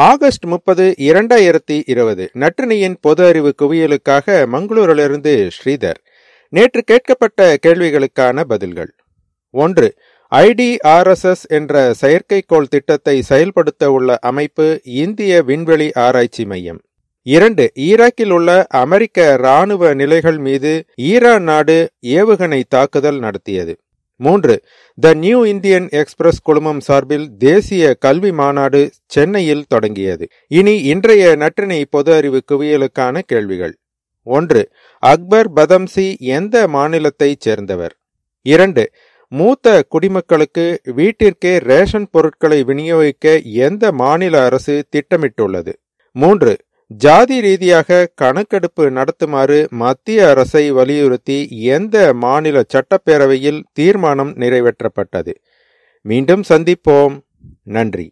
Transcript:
August முப்பது இரண்டாயிரத்தி இருபது. நற்றினியின் பொது அறிவு குவியலுக்காக மங்களூரிலிருந்து ஸ்ரீதர். நேற்று கேட்கப்பட்ட கேள்விகளுக்கான பதில்கள். ஒன்று ஐடிஆர்எஸ்எஸ் என்ற செயற்கைக்கோள் திட்டத்தை செயல்படுத்த உள்ள அமைப்பு இந்திய விண்வெளி ஆராய்ச்சி மையம். இரண்டு ஈராக்கில் உள்ள அமெரிக்க இராணுவ நிலைகள் மீது ஈரான் நாடு ஏவுகணை தாக்குதல் நடத்தியது. மூன்று த நியூ இந்தியன் எக்ஸ்பிரஸ் குழுமம் சார்பில் தேசிய கல்வி மாநாடு சென்னையில் தொடங்கியது. இனி இன்றைய நற்றினை பொது அறிவு குவியலுக்கான கேள்விகள். ஒன்று அக்பர் பதம்சி எந்த மாநிலத்தைச் சேர்ந்தவர்? இரண்டு மூத்த குடிமக்களுக்கு வீட்டிற்கே ரேஷன் பொருட்களை விநியோகிக்க எந்த மாநில அரசு திட்டமிட்டுள்ளது? மூன்று ஜாதி ரீதியாக கணக்கெடுப்பு நடத்துமாறு மத்திய அரசை வலியுறுத்தி எந்த மாநில சட்டப்பேரவையில் தீர்மானம் நிறைவேற்றப்பட்டது. மீண்டும் சந்திப்போம். நன்றி.